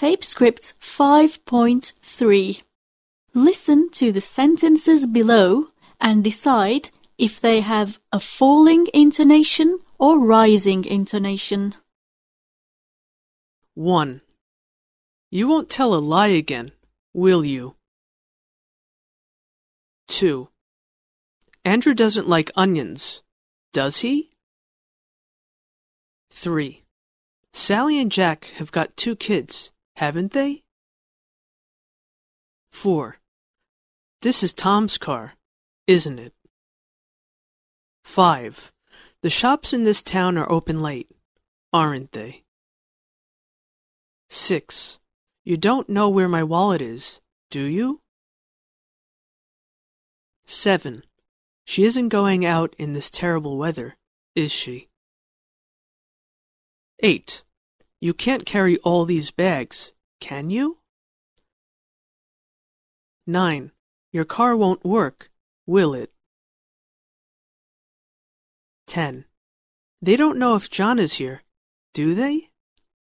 Tape script 5.3. Listen to the sentences below and decide if they have a falling intonation or rising intonation. 1. You won't tell a lie again, will you? 2. Andrew doesn't like onions, does he? 3. Sally and Jack have got two kids, haven't they? 4. This is Tom's car, isn't it? 5. The shops in this town are open late, aren't they? 6. You don't know where my wallet is, do you? 7. She isn't going out in this terrible weather, is she? 8. You can't carry all these bags, can you? 9. Your car won't work, will it? 10. They don't know if John is here, do they?